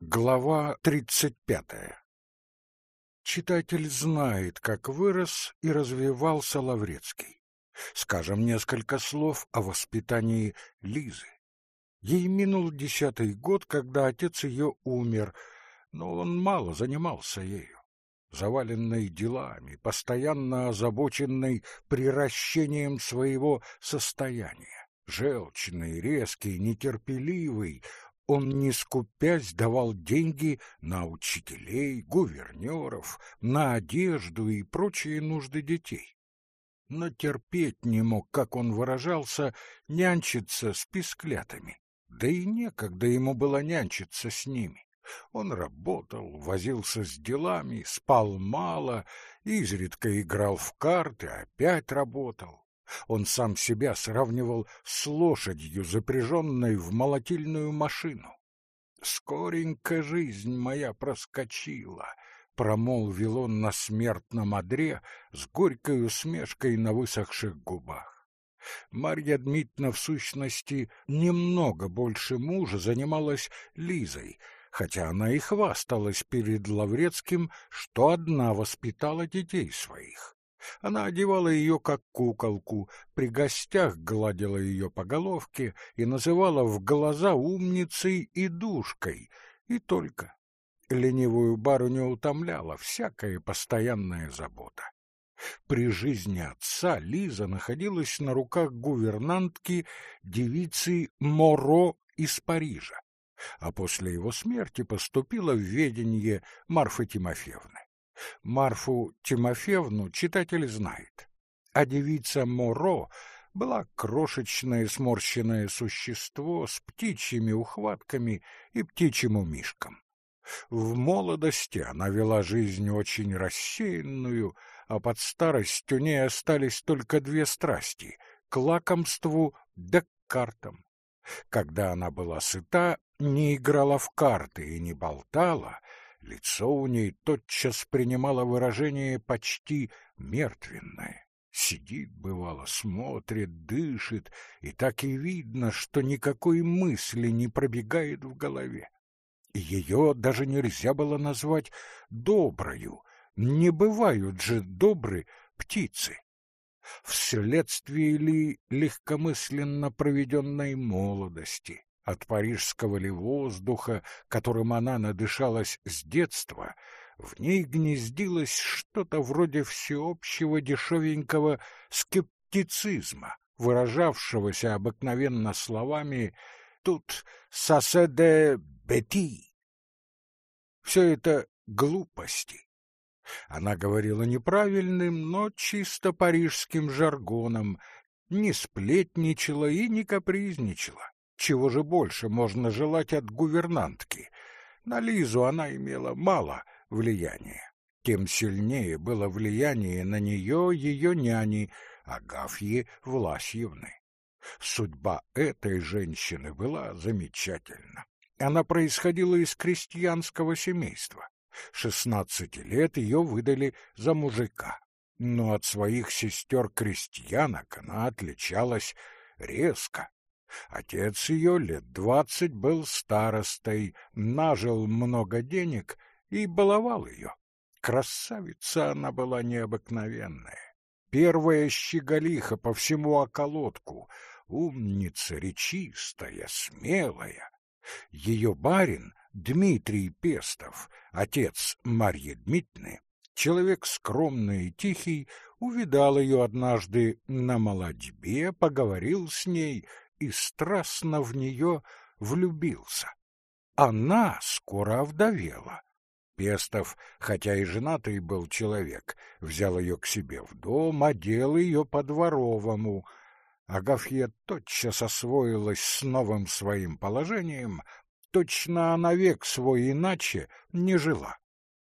Глава тридцать пятая Читатель знает, как вырос и развивался Лаврецкий. Скажем несколько слов о воспитании Лизы. Ей минул десятый год, когда отец ее умер, но он мало занимался ею. Заваленный делами, постоянно озабоченный приращением своего состояния, желчный, резкий, нетерпеливый, он, не скупясь, давал деньги на учителей, гувернеров, на одежду и прочие нужды детей. Но терпеть не мог, как он выражался, нянчиться с писклятами. Да и некогда ему было нянчиться с ними. Он работал, возился с делами, спал мало, изредка играл в карты, опять работал. Он сам себя сравнивал с лошадью, запряженной в молотильную машину. «Скоренько жизнь моя проскочила», — промолвил он на смертном одре с горькой усмешкой на высохших губах. Марья Дмитриевна, в сущности, немного больше мужа занималась Лизой, хотя она и хвасталась перед Лаврецким, что одна воспитала детей своих. Она одевала ее как куколку, при гостях гладила ее по головке и называла в глаза умницей и душкой, и только. Ленивую барыню утомляла всякая постоянная забота. При жизни отца Лиза находилась на руках гувернантки девицы Моро из Парижа, а после его смерти поступила в ведение Марфы Тимофеевны. Марфу Тимофеевну читатель знает, а девица Моро была крошечное сморщенное существо с птичьими ухватками и птичьим умишком. В молодости она вела жизнь очень рассеянную, а под старость у ней остались только две страсти — к лакомству да к картам. Когда она была сыта, не играла в карты и не болтала — Лицо у ней тотчас принимало выражение почти мертвенное. Сидит, бывало, смотрит, дышит, и так и видно, что никакой мысли не пробегает в голове. Ее даже нельзя было назвать доброю, не бывают же добры птицы. Вследствие ли легкомысленно проведенной молодости, от парижского ли воздуха, которым она надышалась с детства, в ней гнездилось что-то вроде всеобщего дешевенького скептицизма, выражавшегося обыкновенно словами «тут соседе бети». Все это глупости. Она говорила неправильным, но чисто парижским жаргоном, не сплетничала и не капризничала. Чего же больше можно желать от гувернантки? На Лизу она имела мало влияния. Тем сильнее было влияние на нее ее няни, Агафьи Власьевны. Судьба этой женщины была замечательна. Она происходила из крестьянского семейства. Шестнадцати лет ее выдали за мужика. Но от своих сестер-крестьянок она отличалась резко, Отец ее лет двадцать был старостой, нажил много денег и баловал ее. Красавица она была необыкновенная. Первая щеголиха по всему околотку, умница, речистая, смелая. Ее барин Дмитрий Пестов, отец Марьи Дмитриевны, человек скромный и тихий, увидал ее однажды на молодьбе, поговорил с ней — и страстно в нее влюбился. Она скоро овдовела. Пестов, хотя и женатый был человек, взял ее к себе в дом, одел ее по-дворовому. Агафья тотчас освоилась с новым своим положением, точно она век свой иначе не жила.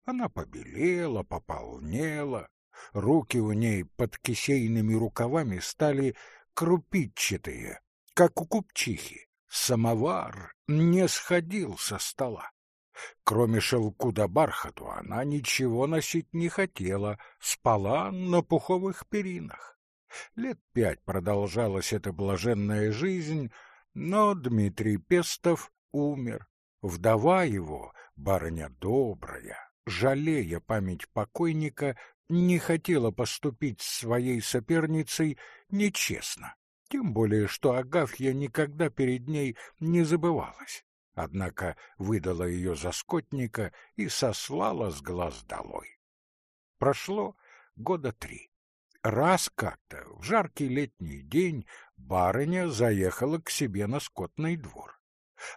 Она побелела, пополнела, руки у ней под кисейными рукавами стали крупичатые, как у купчихи. Самовар не сходил со стола. Кроме шелку да бархату она ничего носить не хотела, спала на пуховых перинах. Лет пять продолжалась эта блаженная жизнь, но Дмитрий Пестов умер. Вдова его, Барыня добрая, жалея память покойника, не хотела поступить с своей соперницей нечестно, тем более что Агафья никогда перед ней не забывалась. Однако выдала ее за скотника и сослала с глаз долой. Прошло года три. Раз как-то, в жаркий летний день, барыня заехала к себе на скотный двор.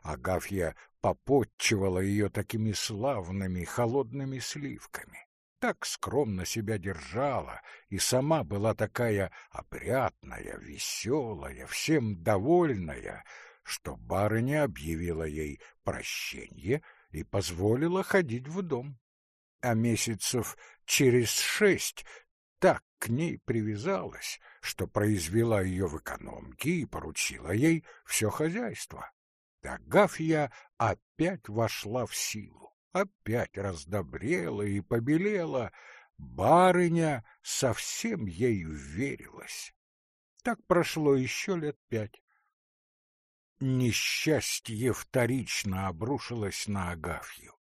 Агафья попотчевала ее такими славными холодными сливками так скромно себя держала и сама была такая опрятная, веселая, всем довольная, что барыня объявила ей прощение и позволила ходить в дом. А месяцев через шесть так к ней привязалась, что произвела ее в экономке и поручила ей все хозяйство. Агафья опять вошла в силу опять раздобрела и побелела, барыня совсем ей верилась. Так прошло еще лет пять. Несчастье вторично обрушилось на Агафью.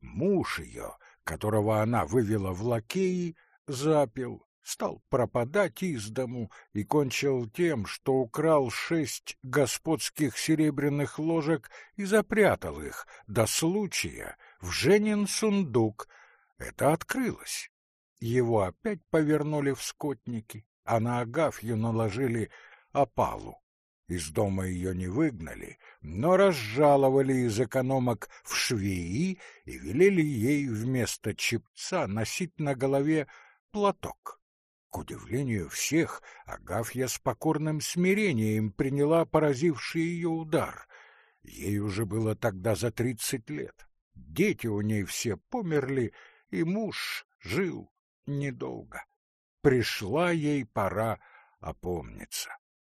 Муж ее, которого она вывела в лакеи, запил, стал пропадать из дому и кончил тем, что украл шесть господских серебряных ложек и запрятал их до случая в Женин сундук. Это открылось. Его опять повернули в скотники, а на Агафью наложили опалу. Из дома ее не выгнали, но разжаловали из экономок в швеи и велели ей вместо чепца носить на голове платок. К удивлению всех, Агафья с покорным смирением приняла поразивший ее удар. Ей уже было тогда за тридцать лет. Дети у ней все померли, и муж жил недолго. Пришла ей пора опомниться.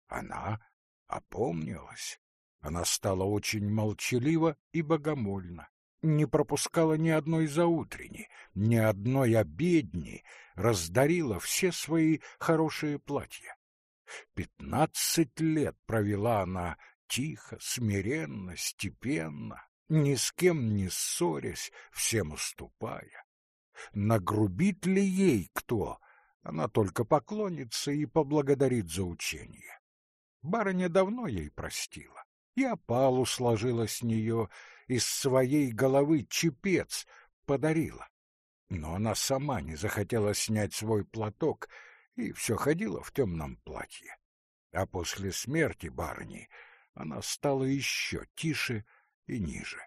Она опомнилась. Она стала очень молчалива и богомольна не пропускала ни одной заутрени, ни одной обедни, раздарила все свои хорошие платья. Пятнадцать лет провела она тихо, смиренно, степенно, ни с кем не ссорясь, всем уступая. Нагрубит ли ей кто? Она только поклонится и поблагодарит за учение. Барыня давно ей простила, и опалу сложила с нее, из своей головы чепец подарила. Но она сама не захотела снять свой платок и все ходила в темном платье. А после смерти барыни она стала еще тише и ниже.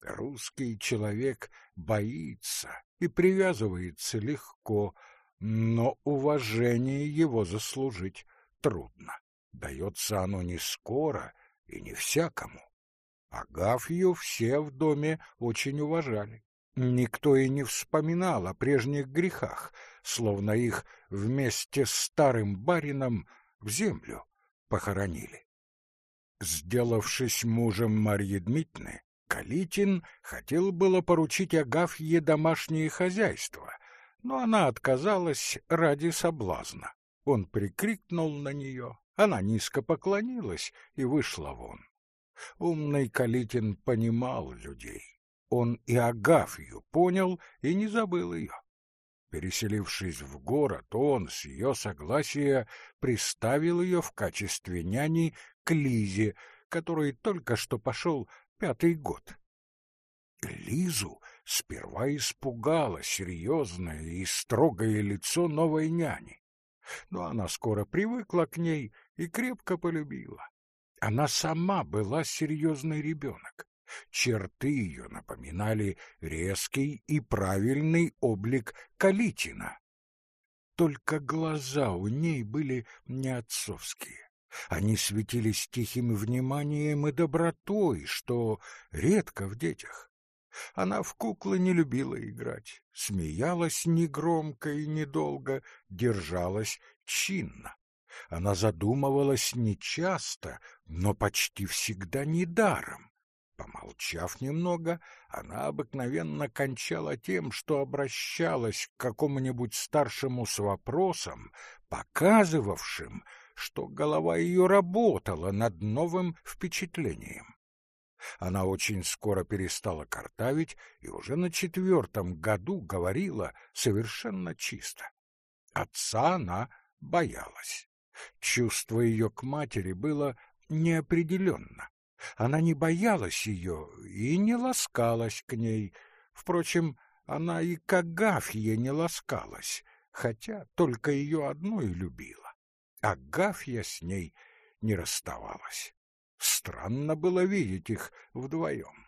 Русский человек боится и привязывается легко, но уважение его заслужить трудно. Дается оно не скоро и не всякому. Агафью все в доме очень уважали. Никто и не вспоминал о прежних грехах, словно их вместе с старым барином в землю похоронили. Сделавшись мужем Марьи Дмитриевны, Калитин хотел было поручить Агафье домашнее хозяйство, но она отказалась ради соблазна. Он прикрикнул на нее, она низко поклонилась и вышла вон. Умный Калитин понимал людей. Он и Агафью понял и не забыл ее. Переселившись в город, он с ее согласия приставил ее в качестве няни к Лизе, который только что пошел пятый год. Лизу сперва испугало серьезное и строгое лицо новой няни, но она скоро привыкла к ней и крепко полюбила. Она сама была серьезный ребенок. Черты ее напоминали резкий и правильный облик Калитина. Только глаза у ней были не отцовские. Они светились тихим вниманием и добротой, что редко в детях. Она в куклы не любила играть, смеялась негромко и недолго, держалась чинно. Она задумывалась нечасто, но почти всегда недаром. Помолчав немного, она обыкновенно кончала тем, что обращалась к какому-нибудь старшему с вопросом, показывавшим, что голова ее работала над новым впечатлением. Она очень скоро перестала картавить и уже на четвертом году говорила совершенно чисто. Отца она боялась. Чувство ее к матери было неопределенно. Она не боялась ее и не ласкалась к ней. Впрочем, она и к Агафье не ласкалась, хотя только ее одной любила. Агафья с ней не расставалась. Странно было видеть их вдвоем.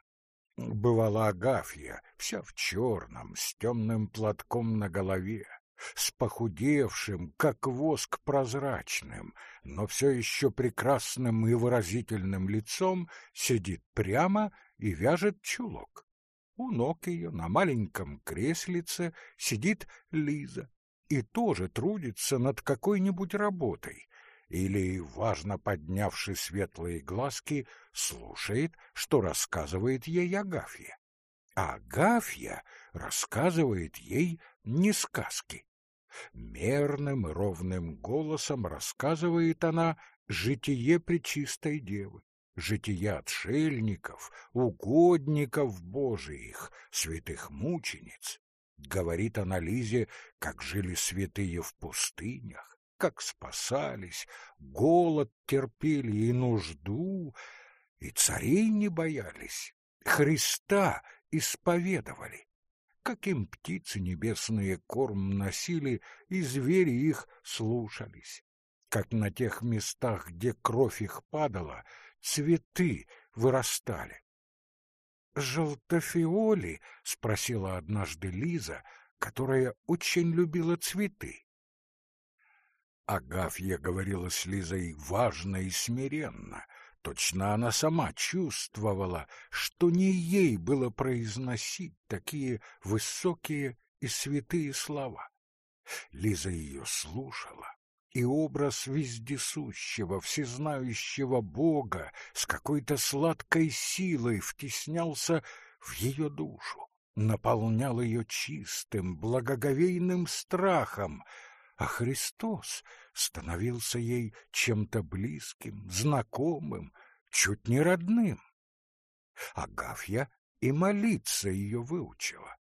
Бывала Агафья, вся в черном, с темным платком на голове, с похудевшим, как воск прозрачным, но все еще прекрасным и выразительным лицом, сидит прямо и вяжет чулок. У ног ее на маленьком креслице сидит Лиза и тоже трудится над какой-нибудь работой, или, важно поднявши светлые глазки, слушает, что рассказывает ей Агафья. А Агафья рассказывает ей не сказки. Мерным и ровным голосом рассказывает она житие Пречистой Девы, житие отшельников, угодников Божиих, святых мучениц. Говорит она Лизе, как жили святые в пустынях, как спасались, голод терпели и нужду, и царей не боялись, Христа исповедовали. Как им птицы небесные корм носили, и звери их слушались. Как на тех местах, где кровь их падала, цветы вырастали. «Желтофиоли?» — спросила однажды Лиза, которая очень любила цветы. Агафья говорила с Лизой важно и смиренно. Точно она сама чувствовала, что не ей было произносить такие высокие и святые слова. Лиза ее слушала, и образ вездесущего, всезнающего Бога с какой-то сладкой силой втеснялся в ее душу, наполнял ее чистым, благоговейным страхом — а Христос становился ей чем-то близким, знакомым, чуть не родным. Агафья и молиться ее выучила.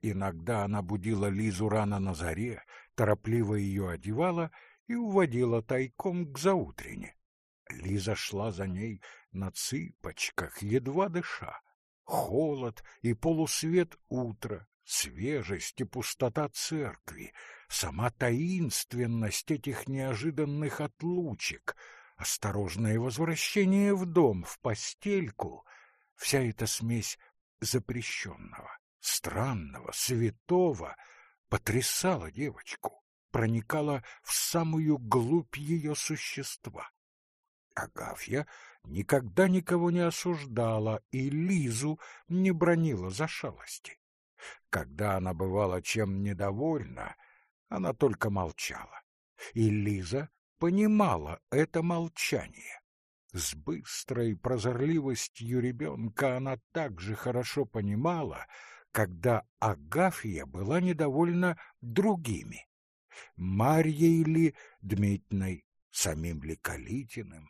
Иногда она будила Лизу рано на заре, торопливо ее одевала и уводила тайком к заутрене. Лиза шла за ней на цыпочках, едва дыша. Холод и полусвет утра, свежесть и пустота церкви, сама таинственность этих неожиданных отлучек, осторожное возвращение в дом, в постельку, вся эта смесь запрещенного, странного, святого потрясала девочку, проникала в самую глубь ее существа. Агафья никогда никого не осуждала и Лизу не бронила за шалости. Когда она бывала чем недовольна, она только молчала. И Лиза понимала это молчание. С быстрой прозорливостью ребенка она также хорошо понимала, когда Агафья была недовольна другими. Марьей ли Дмитриной, самим ли Калитиным.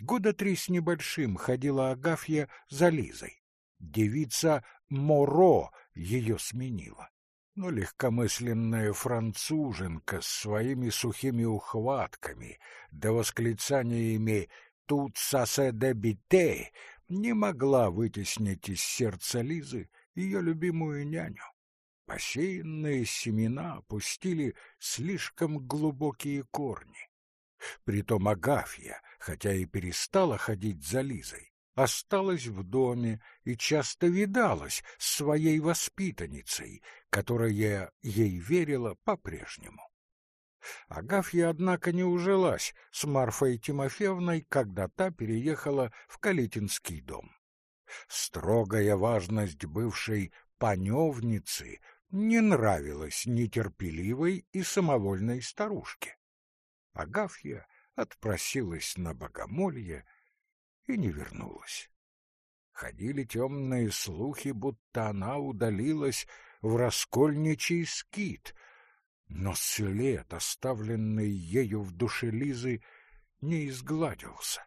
Года три с небольшим ходила Агафья за Лизой. Девица Моро ее сменила но легкомысленная француженка с своими сухими ухватками да восклицаниями «тут сосе де бите» не могла вытеснить из сердца Лизы ее любимую няню. Посеянные семена пустили слишком глубокие корни. Притом Агафья, хотя и перестала ходить за Лизой, осталась в доме и часто видалась с своей воспитанницей, которая ей верила по-прежнему. Агафья, однако, не ужилась с Марфой Тимофеевной, когда та переехала в Калитинский дом. Строгая важность бывшей паневницы не нравилась нетерпеливой и самовольной старушке. Агафья отпросилась на богомолье и не вернулась. Ходили темные слухи, будто она удалилась в раскольничий скит, но след, оставленный ею в душе Лизы, не изгладился.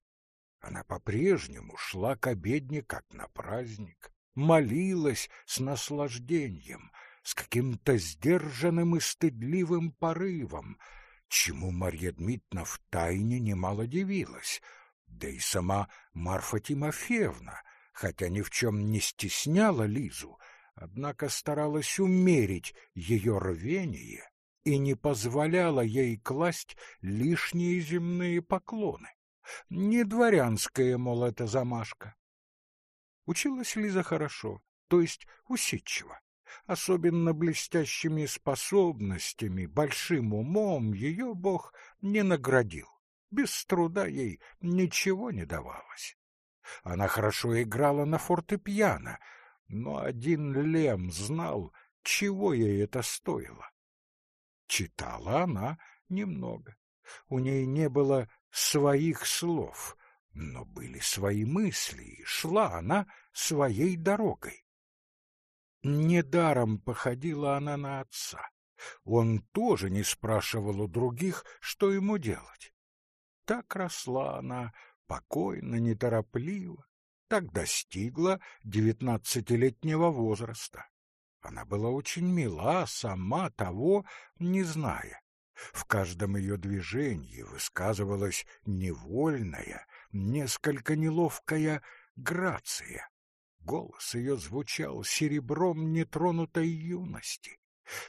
Она по-прежнему шла к обедне, как на праздник, молилась с наслаждением, с каким-то сдержанным и стыдливым порывом, чему Марья Дмитриевна втайне немало дивилась, да и сама Марфа Тимофеевна, хотя ни в чем не стесняла Лизу, однако старалась умерить ее рвение и не позволяла ей класть лишние земные поклоны. Не дворянская, мол, это замашка. Училась Лиза хорошо, то есть усидчиво. Особенно блестящими способностями, большим умом ее Бог не наградил. Без труда ей ничего не давалось. Она хорошо играла на фортепиано, но один Лем знал, чего ей это стоило. Читала она немного. У ней не было своих слов, но были свои мысли, и шла она своей дорогой. Недаром походила она на отца. Он тоже не спрашивал у других, что ему делать. Так росла она, покойно, неторопливо, так достигла девятнадцатилетнего возраста. Она была очень мила, сама того не зная. В каждом ее движении высказывалась невольная, несколько неловкая грация. Голос ее звучал серебром нетронутой юности.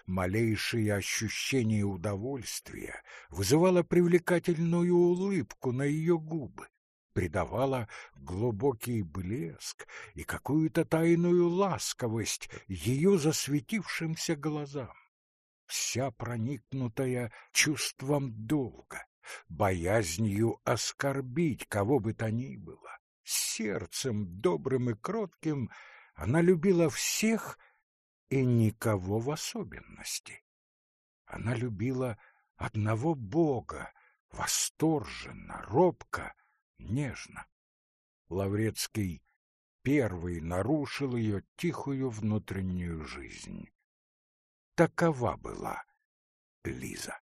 Малейшее ощущение удовольствия вызывало привлекательную улыбку на ее губы, придавало глубокий блеск и какую-то тайную ласковость ее засветившимся глазам. Вся проникнутая чувством долга, боязнью оскорбить кого бы то ни было, сердцем добрым и кротким, она любила всех и никого в особенности. Она любила одного Бога, восторженно, робко, нежно. Лаврецкий первый нарушил ее тихую внутреннюю жизнь. Такова была Лиза.